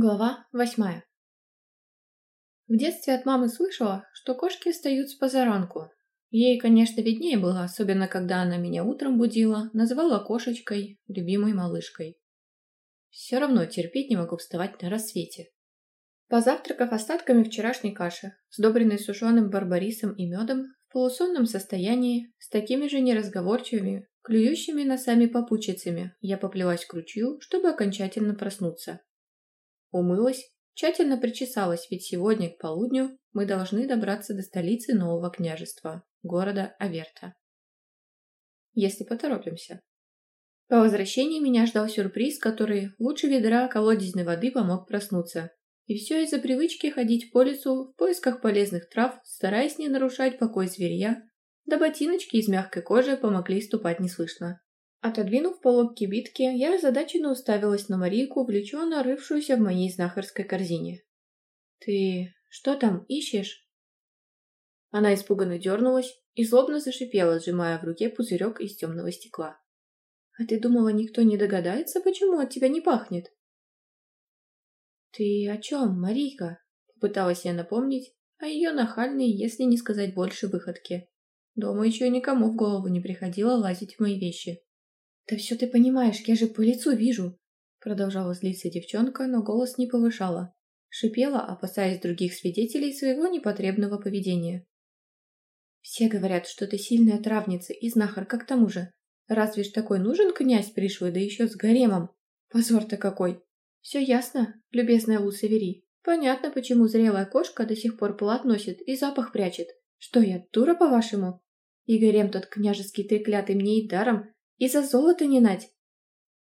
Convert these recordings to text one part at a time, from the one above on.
Глава восьмая. В детстве от мамы слышала, что кошки встают с позаранку. Ей, конечно, виднее было, особенно когда она меня утром будила, называла кошечкой, любимой малышкой. Все равно терпеть не могу вставать на рассвете. Позавтракав остатками вчерашней каши, сдобренной сушеным барбарисом и медом, в полусонном состоянии, с такими же неразговорчивыми, клюющими носами попучицами, я поплелась к ручью, чтобы окончательно проснуться. Умылась, тщательно причесалась, ведь сегодня к полудню мы должны добраться до столицы нового княжества, города Аверта. Если поторопимся. По возвращении меня ждал сюрприз, который лучше ведра колодезной воды помог проснуться. И все из-за привычки ходить по лесу в поисках полезных трав, стараясь не нарушать покой зверья, да ботиночки из мягкой кожи помогли ступать неслышно. Отодвинув полог кибитки, я озадаченно уставилась на Марийку, влеченно рывшуюся в моей знахарской корзине. «Ты что там ищешь?» Она испуганно дернулась и злобно зашипела, сжимая в руке пузырек из темного стекла. «А ты думала, никто не догадается, почему от тебя не пахнет?» «Ты о чем, Марийка?» — попыталась я напомнить о ее нахальной, если не сказать больше, выходке. Дома еще никому в голову не приходило лазить в мои вещи. «Да все ты понимаешь, я же по лицу вижу!» Продолжала злиться девчонка, но голос не повышала. Шипела, опасаясь других свидетелей своего непотребного поведения. «Все говорят, что ты сильная травница и знахарка к тому же. Разве ж такой нужен князь пришлый, да еще с гаремом? Позор-то какой!» «Все ясно, любезная Лусавери. Понятно, почему зрелая кошка до сих пор плат носит и запах прячет. Что я, дура, по-вашему? И гарем тот княжеский треклятый мне и даром и за золото не нать!»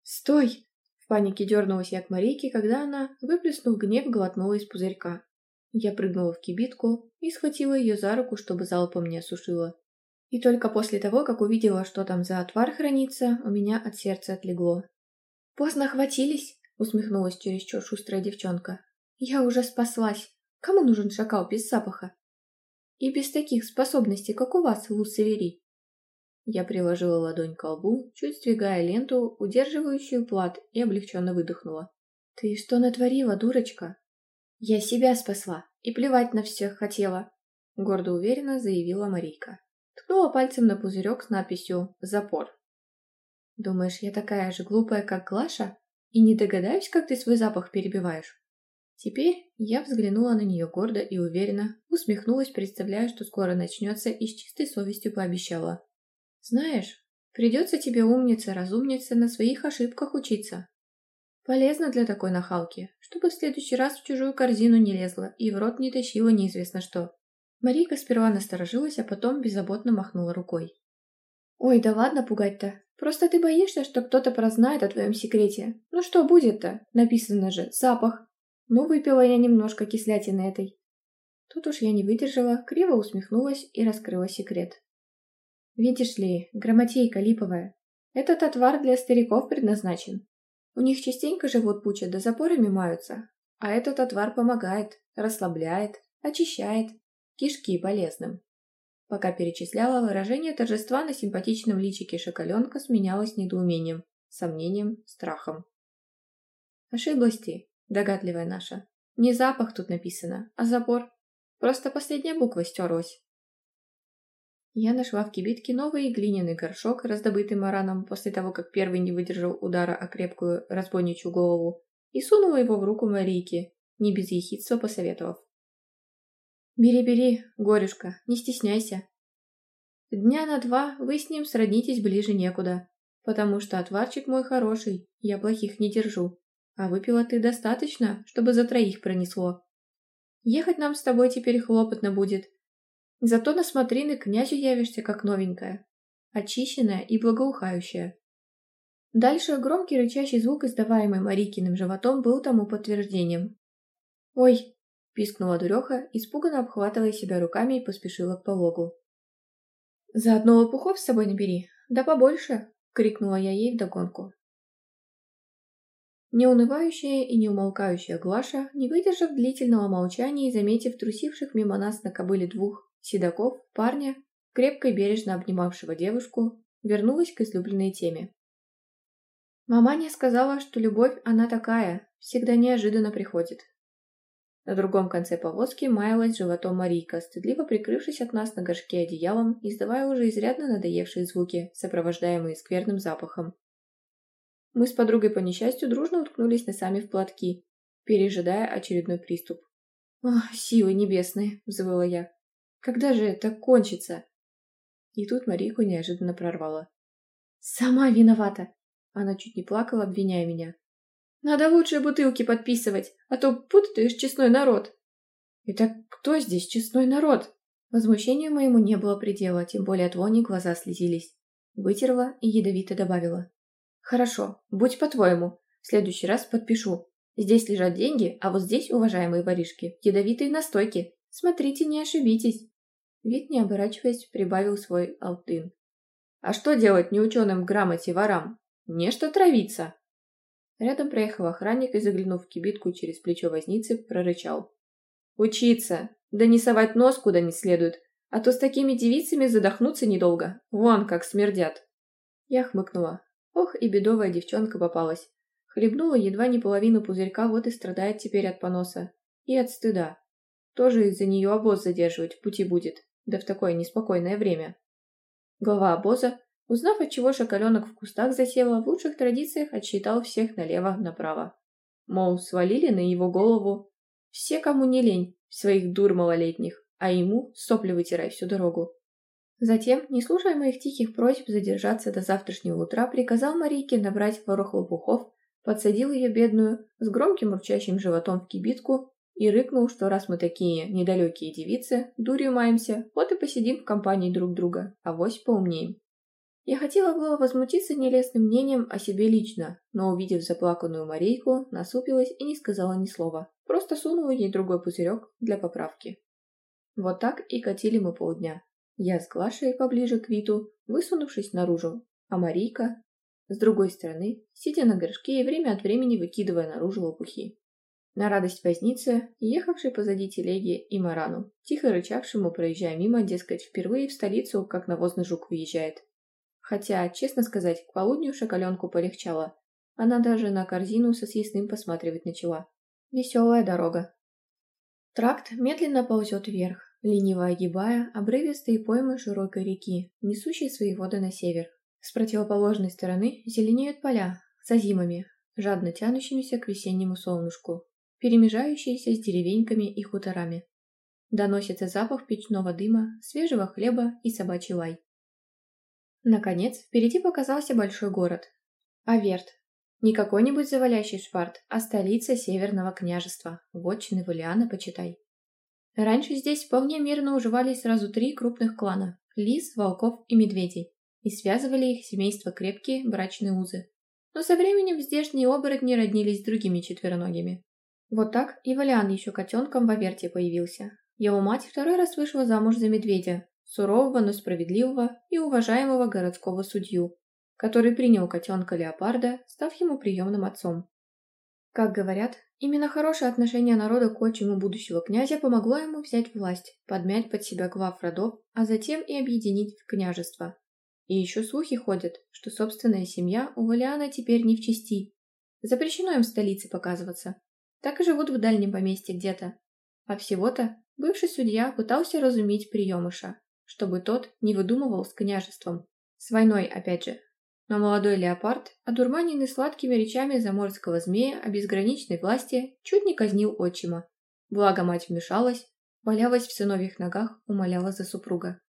«Стой!» В панике дернулась я к Марийке, когда она, выплеснув гнев, глотнула из пузырька. Я прыгнула в кибитку и схватила ее за руку, чтобы залпом не осушила. И только после того, как увидела, что там за отвар хранится, у меня от сердца отлегло. «Поздно хватились!» — усмехнулась чересчур шустрая девчонка. «Я уже спаслась! Кому нужен шакал без запаха?» «И без таких способностей, как у вас, Лус я приложила ладонь к лбу, чуть сдвигая ленту, удерживающую плат, и облегченно выдохнула. «Ты что натворила, дурочка?» «Я себя спасла и плевать на всех хотела», — гордо уверенно заявила Марийка. Ткнула пальцем на пузырек с надписью «Запор». «Думаешь, я такая же глупая, как Глаша, и не догадаюсь, как ты свой запах перебиваешь?» Теперь я взглянула на нее гордо и уверенно, усмехнулась, представляя, что скоро начнется, и с чистой совестью пообещала. Знаешь, придется тебе умница-разумница на своих ошибках учиться. Полезно для такой нахалки, чтобы в следующий раз в чужую корзину не лезла и в рот не тащила неизвестно что. Марийка сперва насторожилась, а потом беззаботно махнула рукой. «Ой, да ладно пугать-то. Просто ты боишься, что кто-то прознает о твоем секрете. Ну что будет-то? Написано же, запах. Ну, выпила я немножко кислятины этой». Тут уж я не выдержала, криво усмехнулась и раскрыла секрет. Видишь ли, грамотейка липовая. Этот отвар для стариков предназначен. У них частенько живот пучат да запорами маются. А этот отвар помогает, расслабляет, очищает, кишки полезным. Пока перечисляла, выражение торжества на симпатичном личике шоколенка сменялось недоумением, сомнением, страхом. «Ошиблась ты, догадливая наша. Не запах тут написано, а запор. Просто последняя буква стерлась. Я нашла в кибитке новый глиняный горшок, раздобытый Мараном после того, как первый не выдержал удара о крепкую разбойничью голову, и сунула его в руку Марийке, не без ехидства посоветовав. «Бери-бери, горюшка, не стесняйся. Дня на два вы с ним сроднитесь ближе некуда, потому что отварчик мой хороший, я плохих не держу, а выпила ты достаточно, чтобы за троих пронесло. Ехать нам с тобой теперь хлопотно будет, Зато на смотрины князю явишься как новенькая, очищенная и благоухающая. Дальше громкий рычащий звук, издаваемый Марикиным животом, был тому подтверждением. «Ой!» – пискнула дуреха, испуганно обхватывая себя руками и поспешила к пологу. «Заодно лопухов с собой набери, да побольше!» – крикнула я ей вдогонку. Неунывающая и неумолкающая Глаша, не выдержав длительного молчания и заметив трусивших мимо нас на кобыле двух Седоков, парня, крепко и бережно обнимавшего девушку, вернулась к излюбленной теме. Маманя сказала, что любовь она такая, всегда неожиданно приходит. На другом конце повозки маялась животом Марийка, стыдливо прикрывшись от нас на горшке одеялом, издавая уже изрядно надоевшие звуки, сопровождаемые скверным запахом. Мы с подругой по несчастью дружно уткнулись носами в платки, пережидая очередной приступ. «Ах, силы небесные!» – взвыла я. Когда же это кончится?» И тут Марику неожиданно прорвало. «Сама виновата!» Она чуть не плакала, обвиняя меня. «Надо лучше бутылки подписывать, а то путаешь честной народ!» «Итак, кто здесь честной народ?» Возмущению моему не было предела, тем более от вони глаза слезились. Вытерла и ядовито добавила. «Хорошо, будь по-твоему. В следующий раз подпишу. Здесь лежат деньги, а вот здесь, уважаемые воришки, ядовитые настойки. Смотрите, не ошибитесь». Вид, не оборачиваясь, прибавил свой алтын. «А что делать неученым грамоте ворам? Нечто травиться!» Рядом проехал охранник и, заглянув в кибитку через плечо возницы, прорычал. «Учиться! Да не совать нос куда не следует, а то с такими девицами задохнуться недолго. Вон как смердят!» Я хмыкнула. Ох, и бедовая девчонка попалась. Хлебнула едва не половину пузырька, вот и страдает теперь от поноса. И от стыда. Тоже из-за нее обоз задерживать в пути будет да в такое неспокойное время. Глава обоза, узнав, от чего шоколенок в кустах засела, в лучших традициях отсчитал всех налево-направо. Мол, свалили на его голову все, кому не лень, своих дур малолетних, а ему сопли вытирай всю дорогу. Затем, не слушая моих тихих просьб задержаться до завтрашнего утра, приказал Марийке набрать порох лопухов, подсадил ее бедную с громким урчащим животом в кибитку и рыкнул, что раз мы такие недалекие девицы, дурью маемся, вот и посидим в компании друг друга, а вось поумнеем. Я хотела было возмутиться нелестным мнением о себе лично, но, увидев заплаканную Марейку, насупилась и не сказала ни слова, просто сунула ей другой пузырек для поправки. Вот так и катили мы полдня. Я с Глашей поближе к Виту, высунувшись наружу, а Марийка, с другой стороны, сидя на горшке и время от времени выкидывая наружу лопухи. На радость возницы, ехавшей позади телеги, и Марану, тихо рычавшему, проезжая мимо, дескать, впервые в столицу, как навозный жук выезжает. Хотя, честно сказать, к полудню шоколенку полегчало. Она даже на корзину со съестным посматривать начала. Веселая дорога. Тракт медленно ползет вверх, лениво огибая обрывистые поймы широкой реки, несущей свои воды на север. С противоположной стороны зеленеют поля, с озимами, жадно тянущимися к весеннему солнышку перемежающиеся с деревеньками и хуторами. Доносится запах печного дыма, свежего хлеба и собачий лай. Наконец, впереди показался большой город. Аверт. Не какой-нибудь завалящий шпарт, а столица Северного княжества, вотчины Валиана, почитай. Раньше здесь вполне мирно уживались сразу три крупных клана – лис, волков и медведей, и связывали их семейства крепкие брачные узы. Но со временем здешние оборотни роднились с другими четвероногими. Вот так и Валиан еще котенком в Аверте появился. Его мать второй раз вышла замуж за медведя, сурового, но справедливого и уважаемого городского судью, который принял котенка Леопарда, став ему приемным отцом. Как говорят, именно хорошее отношение народа к отчиму будущего князя помогло ему взять власть, подмять под себя глав родов, а затем и объединить княжество. И еще слухи ходят, что собственная семья у Валиана теперь не в чести. Запрещено им в столице показываться, так и живут в дальнем поместье где-то. А всего-то бывший судья пытался разумить приемыша, чтобы тот не выдумывал с княжеством. С войной, опять же. Но молодой леопард, одурманенный сладкими речами заморского змея о безграничной власти, чуть не казнил отчима. Благо мать вмешалась, валялась в сыновьих ногах, умоляла за супруга.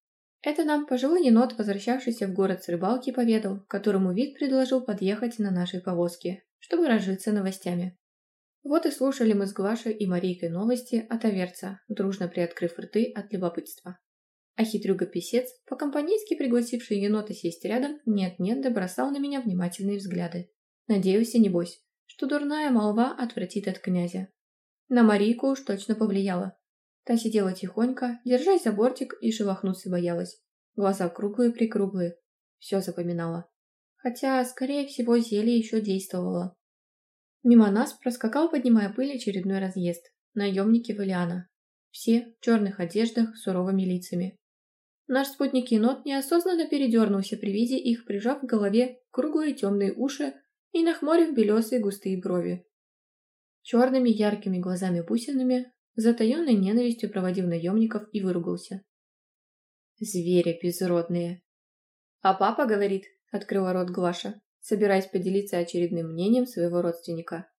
Это нам пожилой енот, возвращавшийся в город с рыбалки, поведал, которому вид предложил подъехать на нашей повозке, чтобы разжиться новостями. Вот и слушали мы с Глашей и Марийкой новости от Аверца, дружно приоткрыв рты от любопытства. А хитрюга писец, по-компанейски пригласивший енота сесть рядом, нет-нет добросал на меня внимательные взгляды. Надеялся, небось, что дурная молва отвратит от князя. На Марийку уж точно повлияло. Та сидела тихонько, держась за бортик и шелохнуться боялась. Глаза круглые-прикруглые. Все запоминала. Хотя, скорее всего, зелье еще действовало. Мимо нас проскакал, поднимая пыль, очередной разъезд. Наемники Валиана. Все в черных одеждах, суровыми лицами. Наш спутник енот неосознанно передернулся при виде их, прижав к голове круглые темные уши и нахмурив белесые густые брови. Черными яркими глазами-бусинами, затаенной ненавистью проводил наемников и выругался. «Звери безродные!» «А папа говорит», — открыла рот Глаша, собираясь поделиться очередным мнением своего родственника.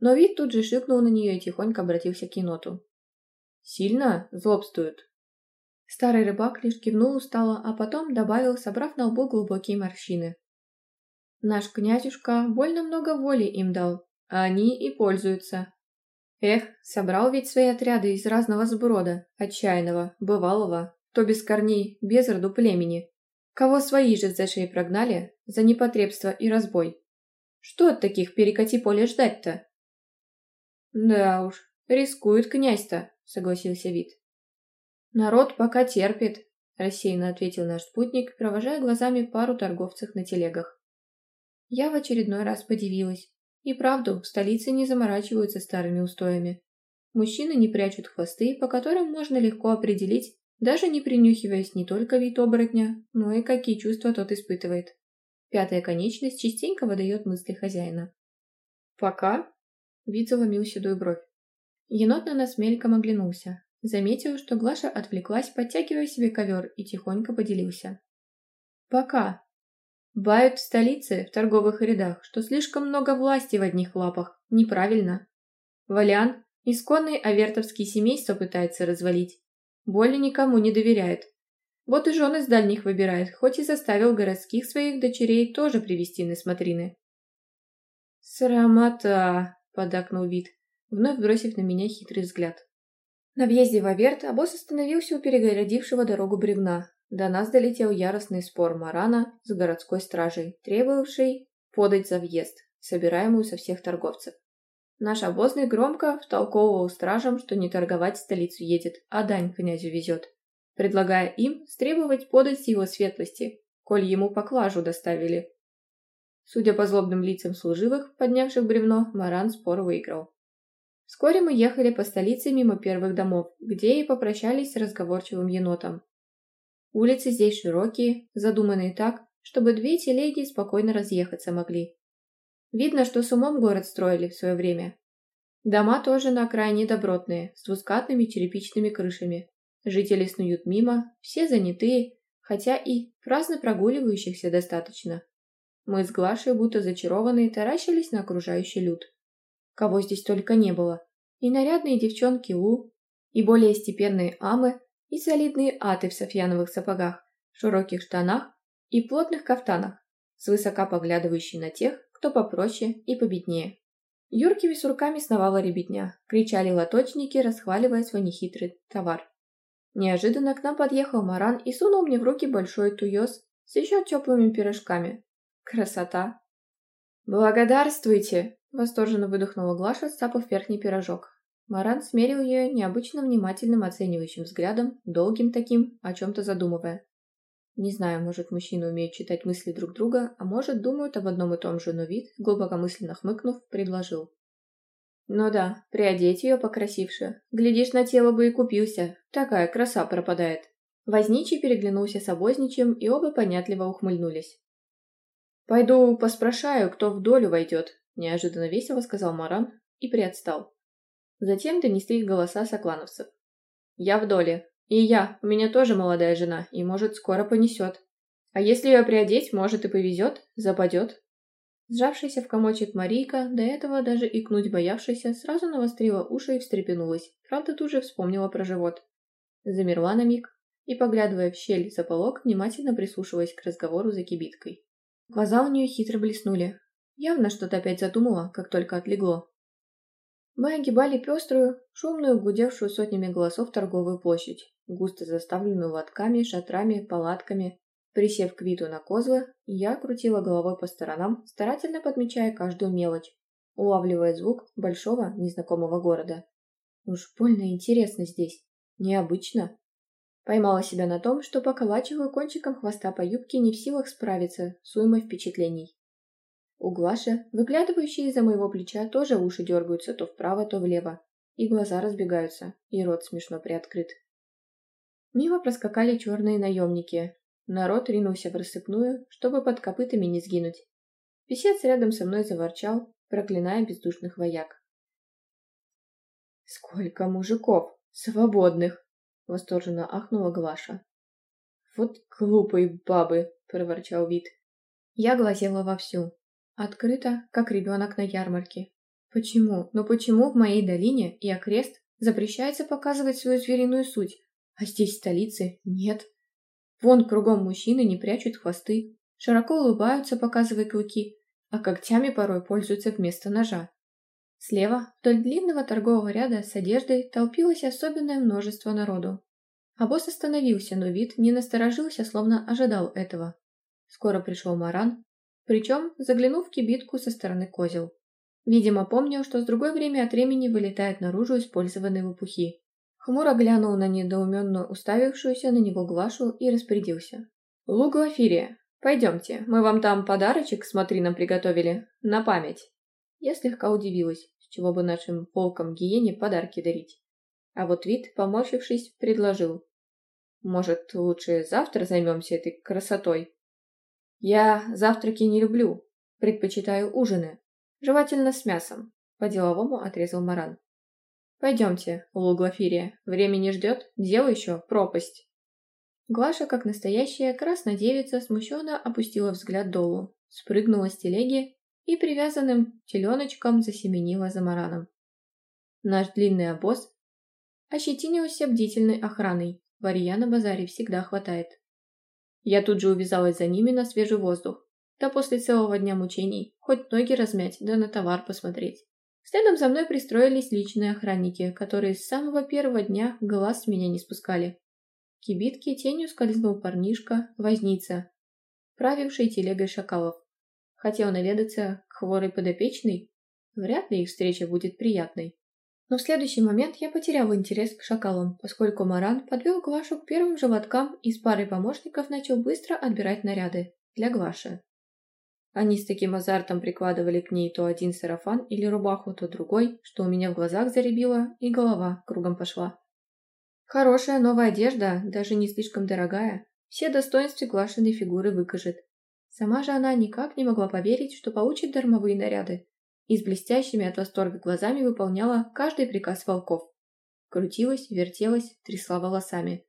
Но вид тут же шикнул на нее и тихонько обратился к еноту. «Сильно злобствуют?» Старый рыбак лишь кивнул устало, а потом добавил, собрав на лбу глубокие морщины. «Наш князюшка больно много воли им дал, а они и пользуются. Эх, собрал ведь свои отряды из разного сброда, отчаянного, бывалого, то без корней, без роду племени. Кого свои же за шеи прогнали, за непотребство и разбой. Что от таких перекати поле ждать-то? Да уж, рискует князь-то, согласился Вит. Народ пока терпит, рассеянно ответил наш спутник, провожая глазами пару торговцев на телегах. Я в очередной раз подивилась. И правду, в столице не заморачиваются старыми устоями. Мужчины не прячут хвосты, по которым можно легко определить, даже не принюхиваясь не только вид оборотня, но и какие чувства тот испытывает. Пятая конечность частенько выдает мысли хозяина. «Пока?» – вид заломил седую бровь. Енот на нас мельком оглянулся. Заметил, что Глаша отвлеклась, подтягивая себе ковер, и тихонько поделился. «Пока!» Бают в столице, в торговых рядах, что слишком много власти в одних лапах. Неправильно. Валян, исконный авертовский семейство пытается развалить. Более никому не доверяет. Вот и жен из дальних выбирает, хоть и заставил городских своих дочерей тоже привести на смотрины. «Срамота!» – подакнул вид, вновь бросив на меня хитрый взгляд. На въезде в Аверт обоз остановился у перегородившего дорогу бревна. До нас долетел яростный спор Марана с городской стражей, требовавший подать за въезд, собираемую со всех торговцев. Наш обозный громко втолковывал стражам, что не торговать в столицу едет, а дань князю везет предлагая им требовать подать его светлости, коль ему поклажу доставили. Судя по злобным лицам служивых, поднявших бревно, Маран спор выиграл. Вскоре мы ехали по столице мимо первых домов, где и попрощались с разговорчивым енотом. Улицы здесь широкие, задуманные так, чтобы две телеги спокойно разъехаться могли. Видно, что с умом город строили в свое время. Дома тоже на окраине добротные, с двускатными черепичными крышами, Жители снуют мимо, все занятые, хотя и праздно прогуливающихся достаточно. Мы с Глашей, будто зачарованные, таращились на окружающий люд. Кого здесь только не было. И нарядные девчонки У, и более степенные Амы, и солидные Аты в софьяновых сапогах, широких штанах и плотных кафтанах, свысока поглядывающие на тех, кто попроще и победнее. Юркими сурками сновала ребятня, кричали лоточники, расхваливая свой нехитрый товар. Неожиданно к нам подъехал Маран и сунул мне в руки большой туёс с еще теплыми пирожками. Красота! «Благодарствуйте!» — восторженно выдохнула Глаша, сцапав верхний пирожок. Маран смерил ее необычно внимательным оценивающим взглядом, долгим таким, о чем-то задумывая. Не знаю, может, мужчины умеют читать мысли друг друга, а может, думают об одном и том же, но вид, глубокомысленно хмыкнув, предложил. Ну да, приодеть ее покрасивше. Глядишь, на тело бы и купился. Такая краса пропадает. Возничий переглянулся с обозничем, и оба понятливо ухмыльнулись. «Пойду поспрашаю, кто в долю войдет», — неожиданно весело сказал Маран и приотстал. Затем донеслись голоса соклановцев. «Я в доле. И я. У меня тоже молодая жена, и, может, скоро понесет. А если ее приодеть, может, и повезет, западет. Сжавшаяся в комочек Марийка, до этого даже икнуть боявшаяся, сразу навострила уши и встрепенулась, правда тут же вспомнила про живот. Замерла на миг и, поглядывая в щель за полок, внимательно прислушиваясь к разговору за кибиткой. Глаза у нее хитро блеснули. Явно что-то опять задумала, как только отлегло. Мы огибали пеструю, шумную, гудевшую сотнями голосов торговую площадь, густо заставленную лотками, шатрами, палатками, Присев к виту на козлы, я крутила головой по сторонам, старательно подмечая каждую мелочь, улавливая звук большого незнакомого города. Уж больно интересно здесь, необычно. Поймала себя на том, что поколачиваю кончиком хвоста по юбке не в силах справиться с уймой впечатлений. У Глаши, выглядывающие из-за моего плеча, тоже уши дергаются то вправо, то влево, и глаза разбегаются, и рот смешно приоткрыт. Мимо проскакали черные наемники, Народ ринулся в рассыпную, чтобы под копытами не сгинуть. Песец рядом со мной заворчал, проклиная бездушных вояк. «Сколько мужиков! Свободных!» — восторженно ахнула Глаша. «Вот глупые бабы!» — проворчал вид. Я глазела вовсю. Открыто, как ребенок на ярмарке. Почему, но почему в моей долине и окрест запрещается показывать свою звериную суть, а здесь, в столице, нет? Вон кругом мужчины не прячут хвосты, широко улыбаются, показывая клыки, а когтями порой пользуются вместо ножа. Слева, вдоль длинного торгового ряда с одеждой, толпилось особенное множество народу. Абос остановился, но вид не насторожился, словно ожидал этого. Скоро пришел Маран, причем заглянув в кибитку со стороны козел. Видимо, помнил, что с другой время от времени вылетают наружу использованные лопухи. Хмуро глянул на недоуменно уставившуюся на него Глашу и распорядился. «Лугла Фирия, пойдемте, мы вам там подарочек смотри, нам приготовили, на память». Я слегка удивилась, с чего бы нашим полкам гиене подарки дарить. А вот вид, поморщившись, предложил. «Может, лучше завтра займемся этой красотой?» «Я завтраки не люблю, предпочитаю ужины, желательно с мясом», — по-деловому отрезал Маран. «Пойдемте, Луглофирия, время не ждет, дело еще пропасть». Глаша, как настоящая красная девица, смущенно опустила взгляд долу, спрыгнула с телеги и привязанным теленочком засеменила за мараном. Наш длинный обоз ощетинился бдительной охраной, варья на базаре всегда хватает. Я тут же увязалась за ними на свежий воздух, да после целого дня мучений, хоть ноги размять, да на товар посмотреть. Следом за мной пристроились личные охранники, которые с самого первого дня глаз с меня не спускали. К кибитке тенью скользнул парнишка, возница, правивший телегой шакалов. Хотел наведаться к хворой подопечной? Вряд ли их встреча будет приятной. Но в следующий момент я потерял интерес к шакалам, поскольку Маран подвел Глашу к первым животкам и с парой помощников начал быстро отбирать наряды для Глаши. Они с таким азартом прикладывали к ней то один сарафан или рубаху, то другой, что у меня в глазах заребило и голова кругом пошла. Хорошая новая одежда, даже не слишком дорогая, все достоинства глашенной фигуры выкажет. Сама же она никак не могла поверить, что получит дармовые наряды, и с блестящими от восторга глазами выполняла каждый приказ волков. Крутилась, вертелась, трясла волосами.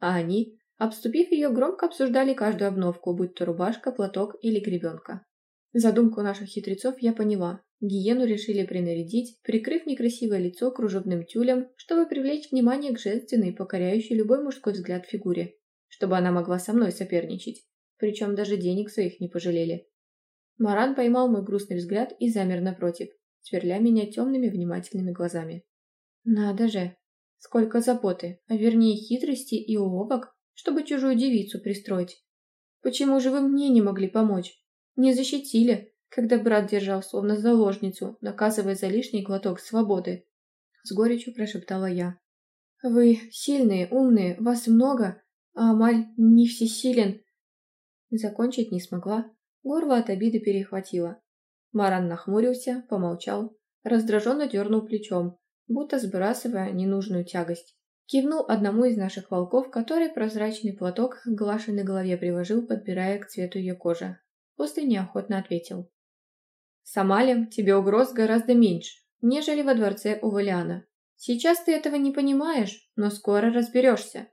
А они, Обступив ее, громко обсуждали каждую обновку, будь то рубашка, платок или гребенка. Задумку наших хитрецов я поняла. Гиену решили принарядить, прикрыв некрасивое лицо кружевным тюлем, чтобы привлечь внимание к женственной, покоряющей любой мужской взгляд фигуре, чтобы она могла со мной соперничать. Причем даже денег своих не пожалели. Маран поймал мой грустный взгляд и замер напротив, сверля меня темными внимательными глазами. «Надо же! Сколько заботы, а вернее хитрости и уловок чтобы чужую девицу пристроить. Почему же вы мне не могли помочь? Не защитили, когда брат держал словно заложницу, наказывая за лишний глоток свободы. С горечью прошептала я. Вы сильные, умные, вас много, а Амаль не всесилен. Закончить не смогла, горло от обиды перехватило. Маран нахмурился, помолчал, раздраженно дернул плечом, будто сбрасывая ненужную тягость. Кивнул одному из наших волков, который прозрачный платок к Глаше на голове приложил, подбирая к цвету ее кожи. После неохотно ответил. «Самалем тебе угроз гораздо меньше, нежели во дворце у Валиана. Сейчас ты этого не понимаешь, но скоро разберешься.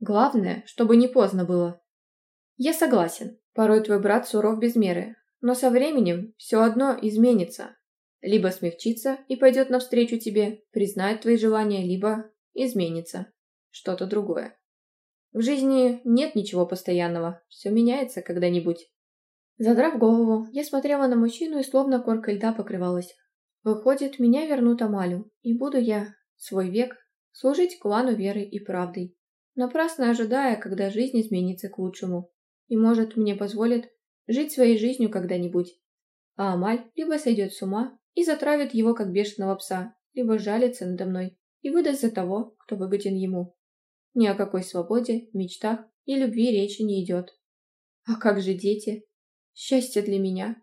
Главное, чтобы не поздно было». «Я согласен. Порой твой брат суров без меры, но со временем все одно изменится. Либо смягчится и пойдет навстречу тебе, признает твои желания, либо изменится. Что-то другое. В жизни нет ничего постоянного, все меняется когда-нибудь. Задрав голову, я смотрела на мужчину и словно корка льда покрывалась. Выходит, меня вернут Амалю, и буду я, свой век, служить клану веры и правдой, напрасно ожидая, когда жизнь изменится к лучшему, и, может, мне позволит жить своей жизнью когда-нибудь. А Амаль либо сойдет с ума и затравит его, как бешеного пса, либо жалится надо мной, и выдаст за того, кто выгоден ему. Ни о какой свободе, мечтах и любви речи не идет. А как же дети? Счастье для меня.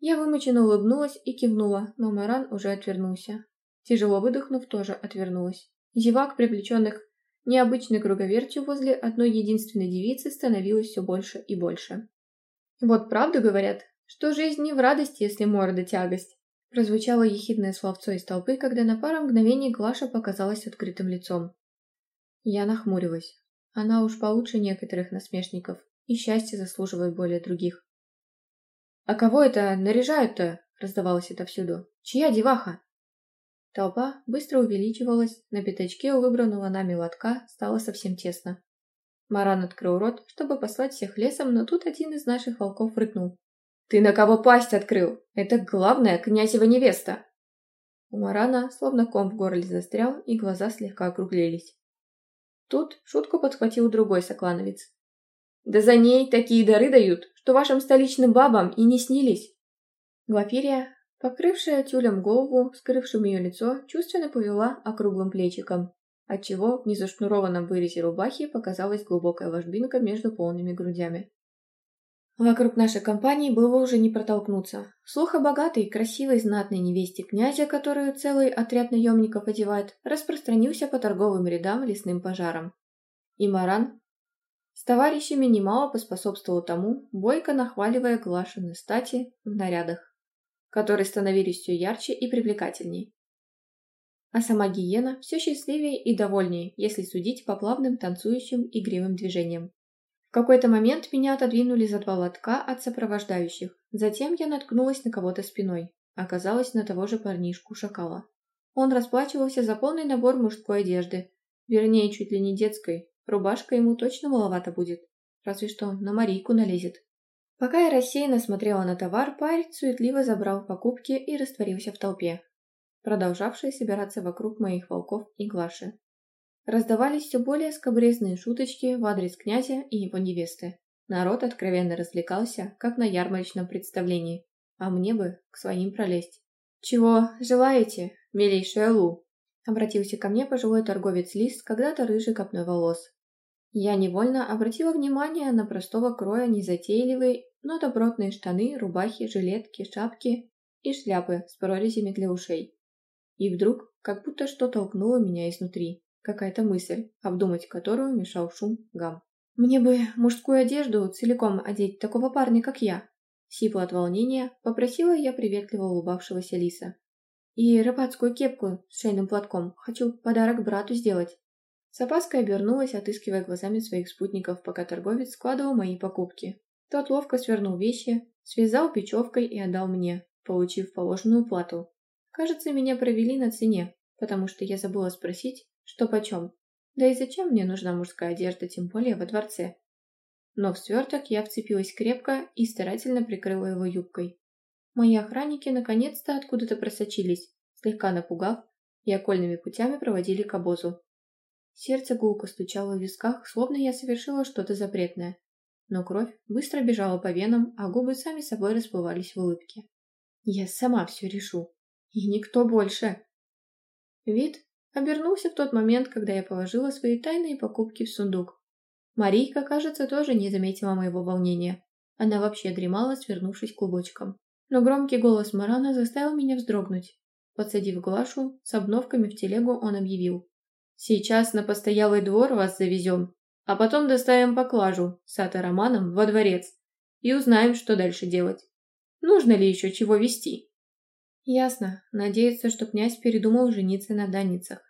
Я вымученно улыбнулась и кивнула, но Маран уже отвернулся. Тяжело выдохнув, тоже отвернулась. Зевак, привлеченных необычной круговертью возле одной единственной девицы, становилось все больше и больше. Вот правду говорят, что жизнь не в радости, если морда тягость. Прозвучало ехидное словцо из толпы, когда на пару мгновений Глаша показалась открытым лицом. Я нахмурилась. Она уж получше некоторых насмешников и счастье заслуживает более других. «А кого это наряжают-то?» — раздавалось это всюду. «Чья деваха?» Толпа быстро увеличивалась, на пятачке у выбранного нами лотка стало совсем тесно. Маран открыл рот, чтобы послать всех лесом, но тут один из наших волков рыкнул. «Ты на кого пасть открыл? Это главная князева невеста!» У Марана словно ком в горле застрял, и глаза слегка округлились. Тут шутку подхватил другой соклановец. «Да за ней такие дары дают, что вашим столичным бабам и не снились!» Глафирия, покрывшая тюлем голову, скрывшим ее лицо, чувственно повела округлым плечиком, отчего в незашнурованном вырезе рубахи показалась глубокая ложбинка между полными грудями. Вокруг нашей компании было уже не протолкнуться. Слух о богатой, красивой, знатной невесте князя, которую целый отряд наемников одевает, распространился по торговым рядам лесным пожарам. И Маран с товарищами немало поспособствовал тому, бойко нахваливая глашены стати в нарядах, которые становились все ярче и привлекательней. А сама гиена все счастливее и довольнее, если судить по плавным танцующим игривым движениям какой-то момент меня отодвинули за два лотка от сопровождающих. Затем я наткнулась на кого-то спиной. Оказалось, на того же парнишку шакала. Он расплачивался за полный набор мужской одежды. Вернее, чуть ли не детской. Рубашка ему точно маловато будет. Разве что на Марийку налезет. Пока я рассеянно смотрела на товар, парень суетливо забрал покупки и растворился в толпе, продолжавшей собираться вокруг моих волков и Глаши. Раздавались все более скобрезные шуточки в адрес князя и его невесты. Народ откровенно развлекался, как на ярмарочном представлении. А мне бы к своим пролезть. «Чего желаете, милейшая Лу?» Обратился ко мне пожилой торговец Лис, когда-то рыжий копной волос. Я невольно обратила внимание на простого кроя незатейливые, но добротные штаны, рубахи, жилетки, шапки и шляпы с прорезями для ушей. И вдруг, как будто что толкнуло меня изнутри. Какая-то мысль, обдумать которую мешал шум гам. «Мне бы мужскую одежду целиком одеть такого парня, как я!» Сипла от волнения, попросила я приветливо улыбавшегося лиса. «И рыбацкую кепку с шейным платком. Хочу подарок брату сделать». С опаской обернулась, отыскивая глазами своих спутников, пока торговец складывал мои покупки. Тот ловко свернул вещи, связал бечевкой и отдал мне, получив положенную плату. Кажется, меня провели на цене, потому что я забыла спросить, что почем? Да и зачем мне нужна мужская одежда, тем более во дворце? Но в сверток я вцепилась крепко и старательно прикрыла его юбкой. Мои охранники наконец-то откуда-то просочились, слегка напугав, и окольными путями проводили к обозу. Сердце гулко стучало в висках, словно я совершила что-то запретное. Но кровь быстро бежала по венам, а губы сами собой расплывались в улыбке. Я сама все решу. И никто больше. Вид обернулся в тот момент, когда я положила свои тайные покупки в сундук. Марийка, кажется, тоже не заметила моего волнения. Она вообще дремала, свернувшись клубочком. Но громкий голос Марана заставил меня вздрогнуть. Подсадив Глашу с обновками в телегу, он объявил. «Сейчас на постоялый двор вас завезем, а потом доставим поклажу с Атароманом во дворец и узнаем, что дальше делать. Нужно ли еще чего вести?» Ясно. Надеется, что князь передумал жениться на данницах.